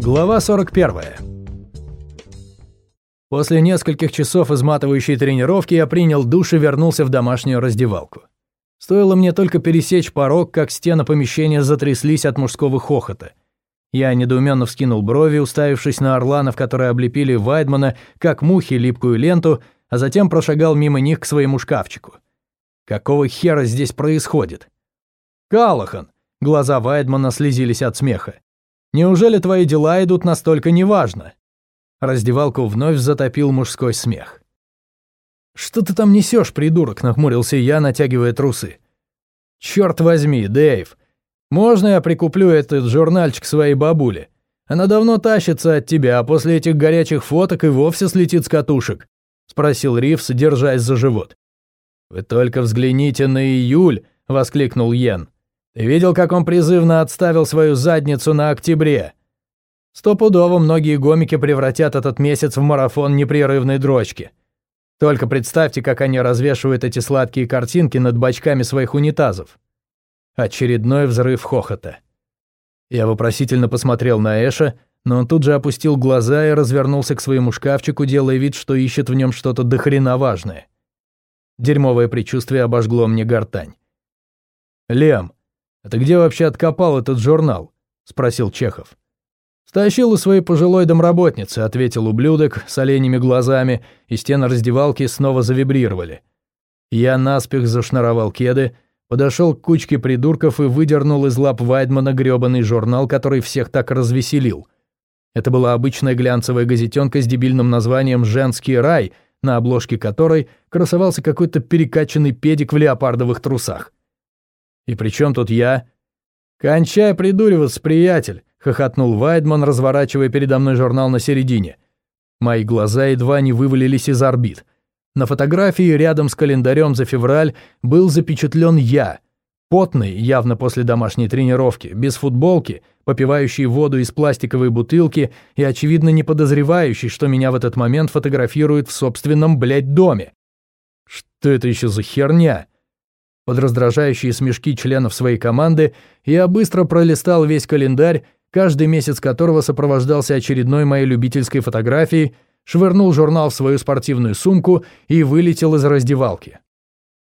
Глава 41. После нескольких часов изматывающей тренировки я принял душ и вернулся в домашнюю раздевалку. Стоило мне только пересечь порог, как стены помещения затряслись от мужского хохота. Я недоуменно вскинул брови, уставившись на орланов, которые облепили Вайдмана, как мухи, липкую ленту, а затем прошагал мимо них к своему шкафчику. Какого хера здесь происходит? Калахан! Глаза Вайдмана слезились от смеха. Неужели твои дела идут настолько неважно? Раздевалку вновь затопил мужской смех. «Что ты там несешь, придурок?» – нахмурился я, натягивая трусы. «Черт возьми, Дэйв, можно я прикуплю этот журнальчик своей бабуле? Она давно тащится от тебя, а после этих горячих фоток и вовсе слетит с катушек», – спросил Ривс, держась за живот. «Вы только взгляните на июль!» – воскликнул Йен. Видел, как он призывно отставил свою задницу на октябре? Стопудово многие гомики превратят этот месяц в марафон непрерывной дрочки. Только представьте, как они развешивают эти сладкие картинки над бачками своих унитазов. Очередной взрыв хохота. Я вопросительно посмотрел на Эша, но он тут же опустил глаза и развернулся к своему шкафчику, делая вид, что ищет в нем что-то дохрена важное. Дерьмовое предчувствие обожгло мне гортань. «Лем, «А ты где вообще откопал этот журнал?» – спросил Чехов. «Стащил у своей пожилой домработницы», – ответил ублюдок с оленями глазами, и стены раздевалки снова завибрировали. Я наспех зашнуровал кеды, подошел к кучке придурков и выдернул из лап Вайдмана грёбаный журнал, который всех так развеселил. Это была обычная глянцевая газетенка с дебильным названием «Женский рай», на обложке которой красовался какой-то перекачанный педик в леопардовых трусах. «И при чем тут я?» «Кончай придуриваться, приятель», — хохотнул Вайдман, разворачивая передо мной журнал на середине. Мои глаза едва не вывалились из орбит. На фотографии рядом с календарем за февраль был запечатлен я, потный, явно после домашней тренировки, без футболки, попивающий воду из пластиковой бутылки и, очевидно, не подозревающий, что меня в этот момент фотографируют в собственном, блядь, доме. Что это еще за херня? Под раздражающие смешки членов своей команды я быстро пролистал весь календарь, каждый месяц которого сопровождался очередной моей любительской фотографией, швырнул журнал в свою спортивную сумку и вылетел из раздевалки.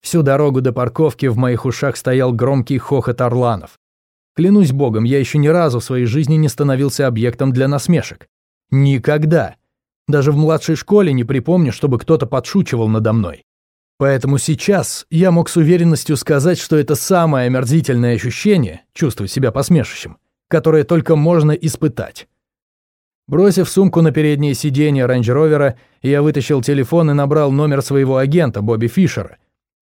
Всю дорогу до парковки в моих ушах стоял громкий хохот орланов. Клянусь богом, я еще ни разу в своей жизни не становился объектом для насмешек. Никогда. Даже в младшей школе не припомню, чтобы кто-то подшучивал надо мной. Поэтому сейчас я мог с уверенностью сказать, что это самое омерзительное ощущение, чувствовать себя посмешищем, которое только можно испытать. Бросив сумку на переднее сиденье рейндж-ровера, я вытащил телефон и набрал номер своего агента, Бобби Фишера.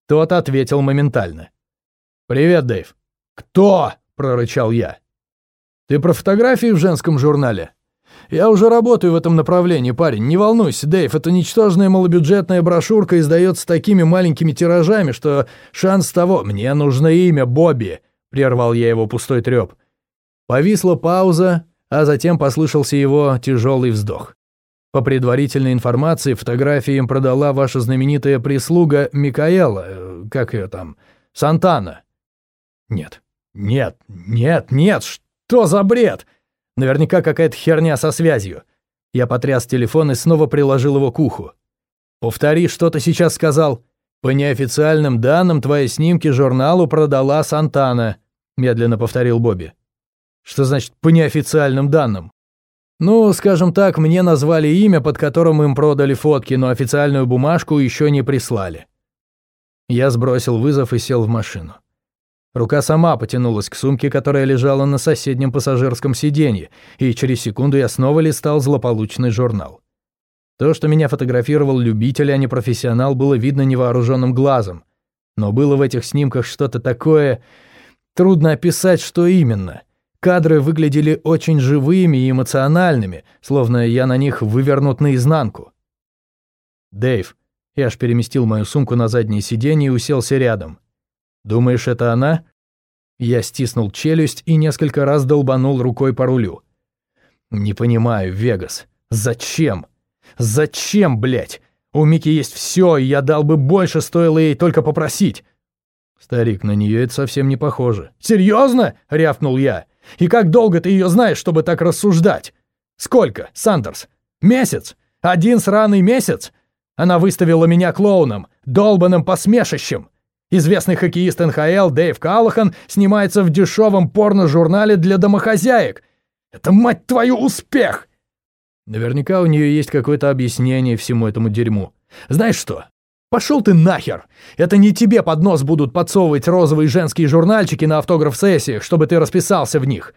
Тот ответил моментально. «Привет, Дэйв». «Кто?» – прорычал я. «Ты про фотографии в женском журнале?» Я уже работаю в этом направлении, парень. Не волнуйся, Дэйв, это ничтожная малобюджетная брошюрка издается такими маленькими тиражами, что шанс того... Мне нужно имя, Бобби!» — прервал я его пустой трёп. Повисла пауза, а затем послышался его тяжелый вздох. По предварительной информации, фотографии им продала ваша знаменитая прислуга Микаэла, э, как ее там, Сантана. Нет, нет, нет, нет, что за бред? Наверняка какая-то херня со связью. Я потряс телефон и снова приложил его к уху. «Повтори, что ты сейчас сказал?» «По неофициальным данным, твои снимки журналу продала Сантана», — медленно повторил Бобби. «Что значит «по неофициальным данным»?» «Ну, скажем так, мне назвали имя, под которым им продали фотки, но официальную бумажку еще не прислали». Я сбросил вызов и сел в машину. Рука сама потянулась к сумке, которая лежала на соседнем пассажирском сиденье, и через секунду я снова листал злополучный журнал. То, что меня фотографировал любитель, а не профессионал, было видно невооруженным глазом. Но было в этих снимках что-то такое... Трудно описать, что именно. Кадры выглядели очень живыми и эмоциональными, словно я на них вывернут наизнанку. «Дэйв», я аж переместил мою сумку на заднее сиденье и уселся рядом. «Думаешь, это она?» Я стиснул челюсть и несколько раз долбанул рукой по рулю. «Не понимаю, Вегас. Зачем? Зачем, блядь? У Мики есть все, и я дал бы больше, стоило ей только попросить». «Старик, на нее это совсем не похоже». «Серьезно?» — рявкнул я. «И как долго ты ее знаешь, чтобы так рассуждать?» Сколько, Сандерс? Месяц? Один сраный месяц? Она выставила меня клоуном, долбанным посмешищем. Известный хоккеист НХЛ Дэйв Каллахан снимается в дешевом порно-журнале для домохозяек. Это, мать твою, успех! Наверняка у нее есть какое-то объяснение всему этому дерьму. Знаешь что? Пошел ты нахер! Это не тебе под нос будут подсовывать розовые женские журнальчики на автограф-сессиях, чтобы ты расписался в них.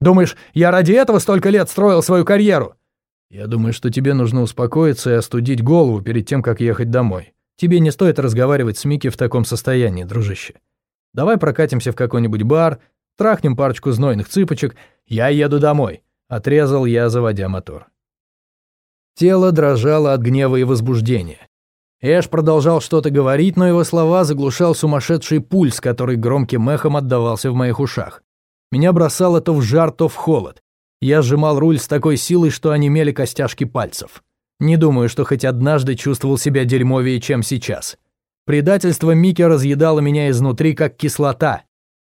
Думаешь, я ради этого столько лет строил свою карьеру? Я думаю, что тебе нужно успокоиться и остудить голову перед тем, как ехать домой. Тебе не стоит разговаривать с Микки в таком состоянии, дружище. Давай прокатимся в какой-нибудь бар, трахнем парочку знойных цыпочек. Я еду домой. Отрезал я, заводя мотор. Тело дрожало от гнева и возбуждения. Эш продолжал что-то говорить, но его слова заглушал сумасшедший пульс, который громким эхом отдавался в моих ушах. Меня бросало то в жар, то в холод. Я сжимал руль с такой силой, что онемели костяшки пальцев. Не думаю, что хоть однажды чувствовал себя дерьмовее, чем сейчас. Предательство Мики разъедало меня изнутри, как кислота.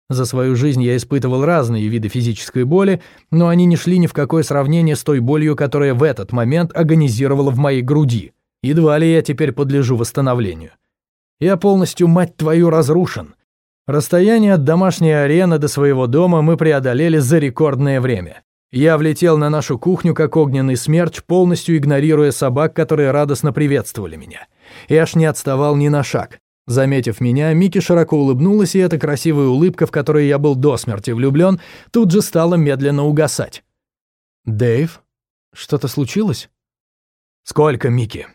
За свою жизнь я испытывал разные виды физической боли, но они не шли ни в какое сравнение с той болью, которая в этот момент агонизировала в моей груди. Едва ли я теперь подлежу восстановлению. Я полностью, мать твою, разрушен. Расстояние от домашней арены до своего дома мы преодолели за рекордное время. Я влетел на нашу кухню, как огненный смерч, полностью игнорируя собак, которые радостно приветствовали меня. Эш не отставал ни на шаг. Заметив меня, Микки широко улыбнулась, и эта красивая улыбка, в которой я был до смерти влюблен, тут же стала медленно угасать. «Дэйв? Что-то случилось?» «Сколько, Микки?»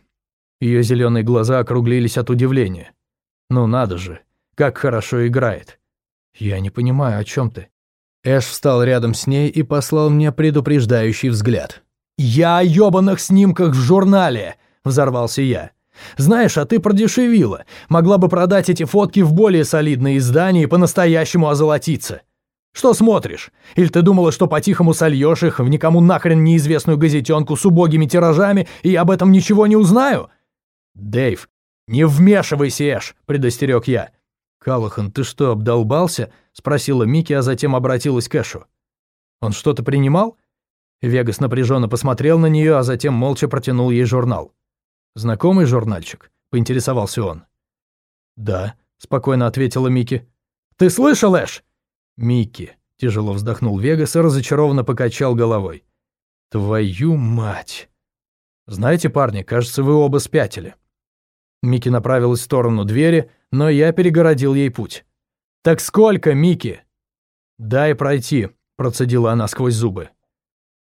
Ее зеленые глаза округлились от удивления. «Ну надо же, как хорошо играет!» «Я не понимаю, о чем ты?» Эш встал рядом с ней и послал мне предупреждающий взгляд. «Я о ёбаных снимках в журнале!» – взорвался я. Знаешь, а ты продешевила. Могла бы продать эти фотки в более солидные издания и по-настоящему озолотиться. Что смотришь? Или ты думала, что по-тихому сольешь их в никому нахрен неизвестную газетенку с убогими тиражами, и об этом ничего не узнаю? Дэйв, не вмешивайся, Эш, предостерег я. Калахан, ты что, обдолбался? Спросила Микки, а затем обратилась к Эшу. Он что-то принимал? Вегас напряженно посмотрел на нее, а затем молча протянул ей журнал. «Знакомый журнальчик?» — поинтересовался он. «Да», — спокойно ответила Микки. «Ты слышал, Эш?» «Микки», — тяжело вздохнул Вегас и разочарованно покачал головой. «Твою мать!» «Знаете, парни, кажется, вы оба спятили». Микки направилась в сторону двери, но я перегородил ей путь. «Так сколько, Микки?» «Дай пройти», — процедила она сквозь зубы.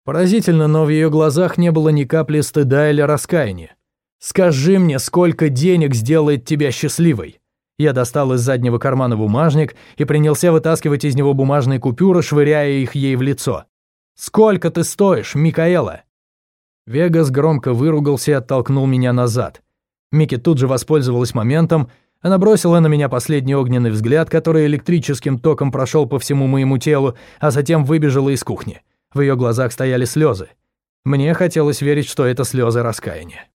Поразительно, но в ее глазах не было ни капли стыда или раскаяния. «Скажи мне, сколько денег сделает тебя счастливой?» Я достал из заднего кармана бумажник и принялся вытаскивать из него бумажные купюры, швыряя их ей в лицо. «Сколько ты стоишь, Микаэла?» Вегас громко выругался и оттолкнул меня назад. Микки тут же воспользовалась моментом, она бросила на меня последний огненный взгляд, который электрическим током прошел по всему моему телу, а затем выбежала из кухни. В ее глазах стояли слезы. Мне хотелось верить, что это слезы раскаяния.